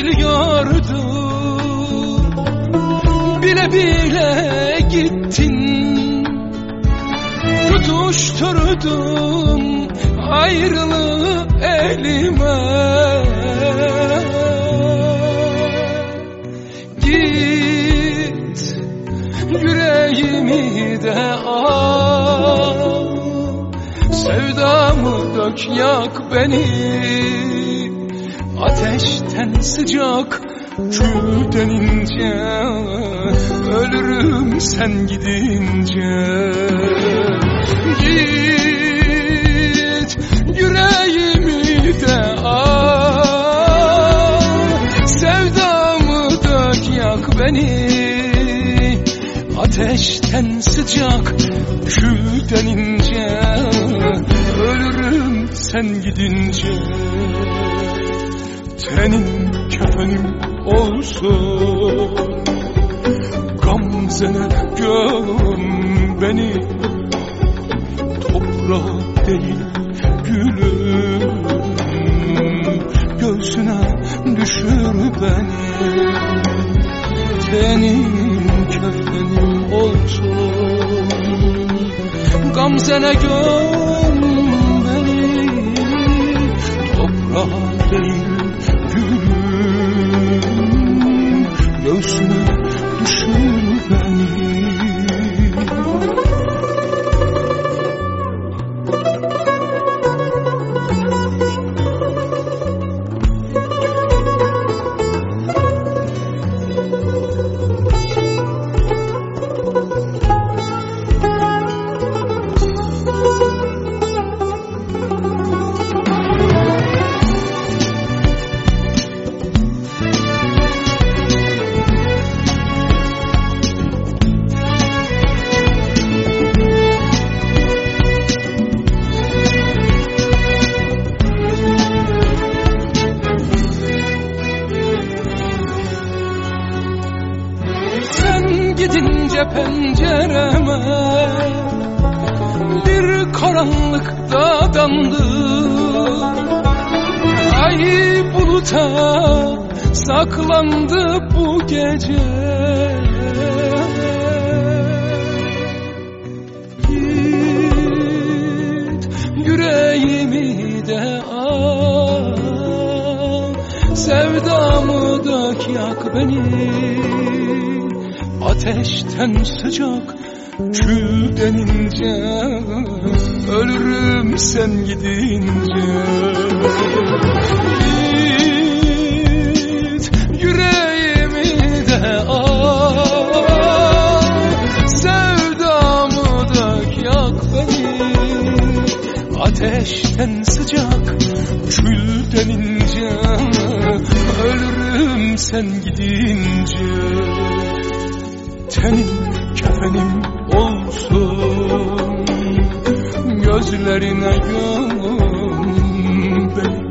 biliyordum. Bile bile gittin. Tutuşturdun ayrılığı elime. Git yüreğimi de al. Sevdamı dök yak beni Ateşten sıcak külden ince Ölürüm sen gidince. Git yüreğimi de al. Sevdamı dök yak beni. Ateşten sıcak külden ince Ölürüm sen gidince Tenin kefenim olsun. Gamzene göm beni. Toprağa değil gülüm. Göğsüne düşür beni. Tenin kefenim olsun. Gamzene göm beni. Toprağa değil gidince pencereme Bir karanlık dadandı Ay buluta saklandı bu gece. Git yüreğimi de al. Sevdamı dök yak beni Ateşten sıcak külden ince Ölürüm sen gidince. Git yüreğimi de al Sevdamı dök yak beni. Ateşten sıcak külden ince Ölürüm sen gidince tenim kefenim olsun Gözlerine göm beni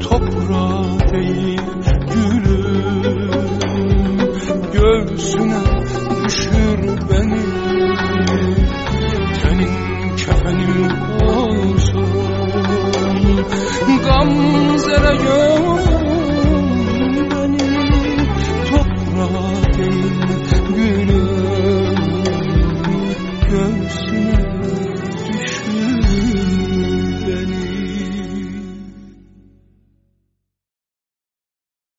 Toprağa değil gülüm Göğsüne düşür beni. Tenim kefenim olsun Gamzele göm 这是